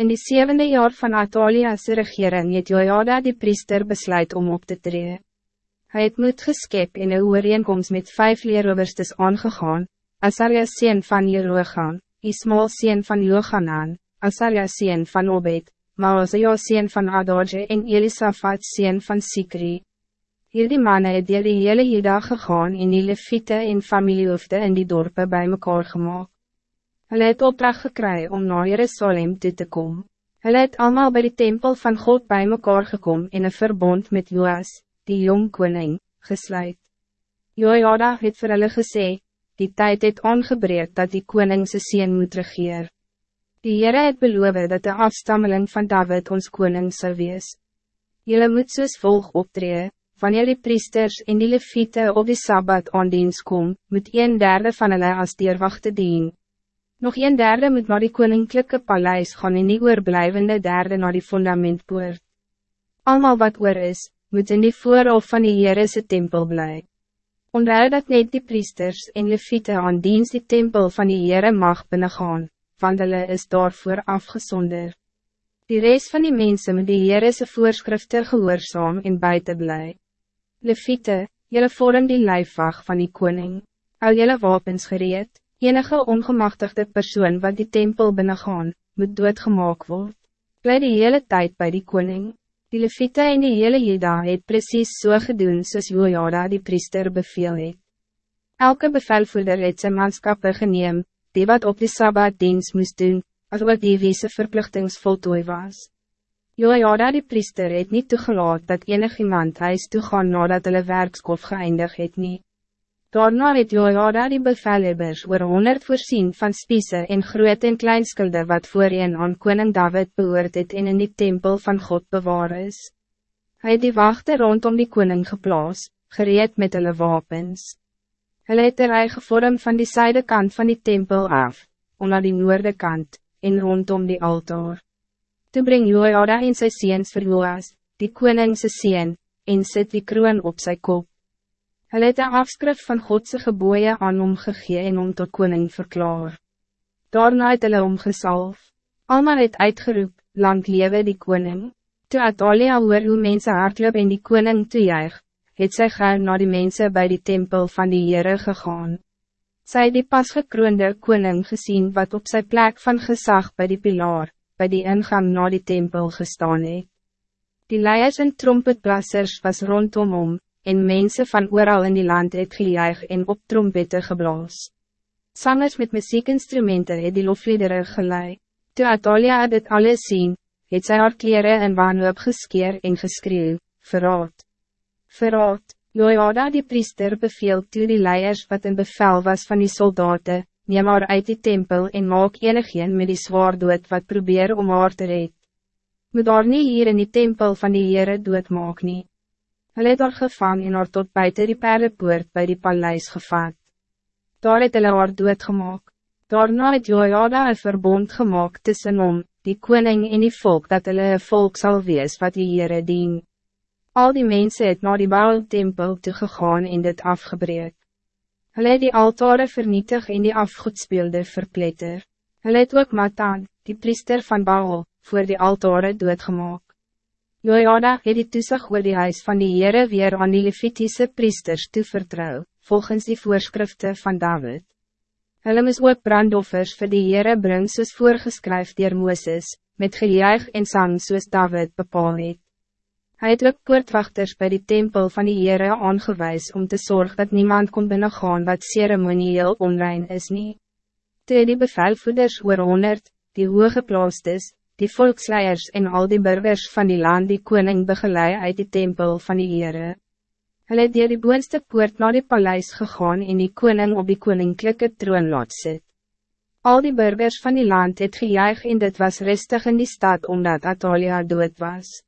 In die zevende jaar van Atalia's regering het Jojada die priester besluit om op te treden. Hij het moed geskep en een ooreenkomst met vijf leeroverstes aangegaan, Asaria sien van Jeroegan, Ismael sien van Johanan, Asaria sien van Obed, Maazia sien van Adorje en Elisafat sien van Sikri. Hierdie manne het dier die hele Jeda gegaan en die leviete en familiehoofde in die dorpen bij mekaar gemaakt. Hulle het opdracht gekry om na Jerusalem toe te komen. Hulle het allemaal bij de tempel van God bij mekaar gekom in een verbond met Joas, die jong koning, gesluit. Jojada het vir hulle gesê, die tijd het ongebreid dat die koning sy sien moet regeer. Die Heere het beloof dat de afstammeling van David ons koning zou wees. Julle moet soos volg optree, wanneer die priesters en die leviete op die Sabbat aan diens kom, moet een derde van hulle as deurwachte dien, Nog een derde moet naar die koninklijke paleis gaan en die oorblijvende derde naar die fundamentpoort. Almal wat oor is, moet in die voorhof van die Heerese tempel blij. Onthou dat net die priesters en leviete aan dienst die tempel van die Heere mag binnengaan, want hulle is daarvoor afgezonder. Die rest van die mensen moet die Heerese voorschriften gehoorzaam en buiten blij. Leviete, jullie vorm die lijfwacht van die koning, al jullie wapens gereed, Enige ongemachtigde persoon wat die tempel binnengaan, moet doodgemaak word. Bly die hele tijd bij die koning. Die Levite en die hele Jeda het precies so gedoen soos Jojada die priester beveel het. Elke bevelvoerder het sy manskappe geneem, die wat op die Sabbat dienst moest doen, as ook die wie sy verplichtingsvoltooi was. Jojada die priester het niet toegelaat dat enig iemand huis toegaan nadat hulle werkskof geëindig het nie. Daarna het Jojada die bevelhebbers oor honderd voorzien van spiese en groot en kleinskulde wat voorheen aan koning David behoort het en in die tempel van God bewaar is. Hij het die wachten rondom die koning geplaas, gereed met hulle wapens. Hulle het er eigen vorm van die zijdekant van die tempel af, onder die noorde kant, en rondom die altaar. Toe breng Jojada en sy seens vir Joas, die koningse seen, en sit die kroon op zijn kop. Hij het een afskrif van Godse geboeien aan hom gegee en hom tot koning verklaar. Daarna het hulle omgesalf. Alma het uitgeroep, lang lewe die koning. Toe Atalia hoor hoe mense hardloop en die koning toejuig, het sy gaan na die mensen bij die tempel van die Heere gegaan. Sy het die pas gekroonde koning gezien wat op zijn plek van gezag bij die pilaar, bij die ingang na die tempel gestaan het. Die leiers en trompetblassers was rondom hom, en mensen van ooral in die land het gejuig en op trompette geblaas. Sangers met muziekinstrumenten het die lofliedere gelei. Toe Atalia dit alles zien, het sy haar kleren en wanhoop geskeer en geskreeuw, verraad. Verraad, Jojada die priester beveel toe die leiers wat in bevel was van die soldaten, neem haar uit die tempel en maak enigeen met die zwaar dood wat probeer om haar te red. Moet daar nie hier in die tempel van die Heere dood maak nie. Hulle het haar gevang en haar tot buiten die perdepoort bij die paleis gevat. Daar het hulle haar doodgemaak. Daarna het Jojada een verbond gemaakt tussen hom, die koning en die volk dat hulle een volk zal wees wat die Heere dien. Al die mensen het naar die bouwtempel toegegaan en dit afgebreek. Hulle het die altare vernietig en die afgoedspeelde verpletter. Hulle het ook Matan, die priester van Baal, voor die altare doodgemaak. Jojada het die toesig oor die huis van die Heere weer aan die Levitiese priesters toevertrouw, volgens die voorschriften van David. Hulle moes ook brandoffers vir die Heere bring soos voorgeskryf dier Mooses, met gejuig en sang soos David bepaal het. Hy het ook poortwachters bij die tempel van die Heere aangewijs om te zorgen dat niemand kon binnengaan wat ceremonieel onrein is nie. Toe die bevelvoeders oor 100, die hooggeplaasd is, die volksleiers en al die burgers van die land die koning begeleid uit die tempel van die Heere. Hulle het dier die boonste poort naar die paleis gegaan en die koning op die koninklijke troon laat sit. Al die burgers van die land het gejuig en dit was rustig in die stad omdat Atalia dood was.